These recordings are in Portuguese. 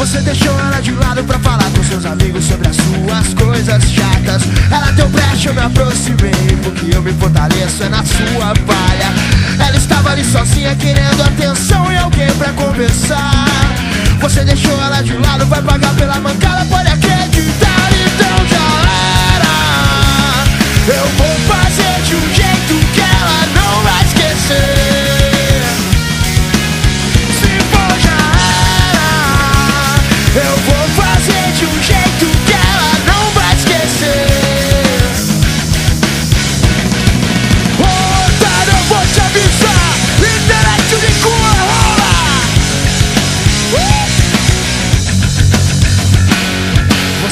Você deixou ela de lado pra falar com seus amigos sobre as suas coisas chatas. Ela deu brecha, eu me aproximei, porque eu me fortaleço é na sua palha. Ela estava ali sozinha querendo atenção e alguém pra conversar. Você deixou ela de lado, vai pagar pela mancada,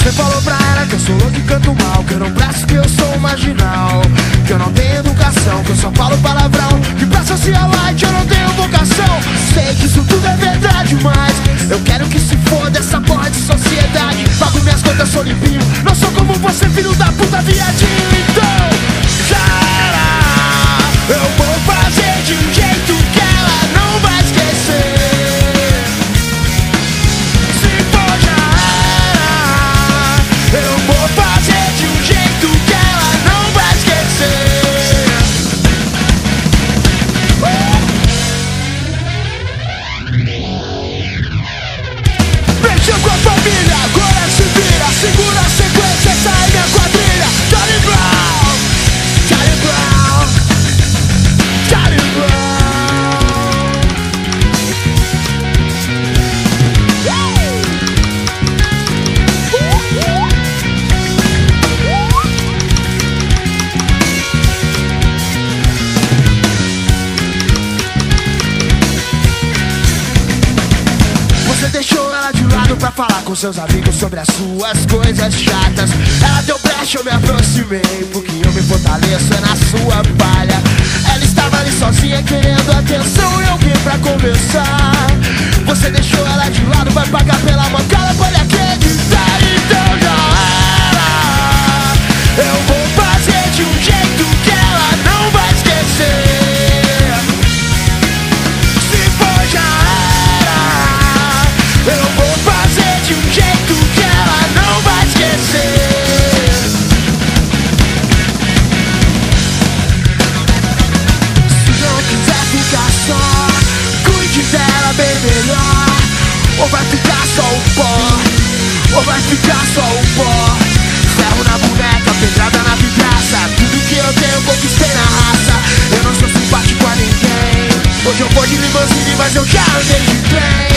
Você falou pra ela que eu sou louco e canto mal Que eu não presto, que eu sou um marginal Que fazer de um jeito deixou ela de lado pra falar com seus amigos sobre as suas coisas chatas. Ela deu brecha, eu me aproximei, porque eu me fortaleço na sua palha. Ela estava ali sozinha querendo atenção e alguém pra conversar. Você deixou ela de lado, vai pagar pela mancada, de um jeito que ela não vai esquecer. Se não quiser ficar só, cuide dela bem melhor. Ou vai ficar só o pó, ou vai ficar só o pó. Ferro na boneca, pedrada na vidraça. Tudo que eu tenho conquistei na raça. Eu não sou simpático a ninguém. Hoje eu vou de limousine, mas eu já andei de trem.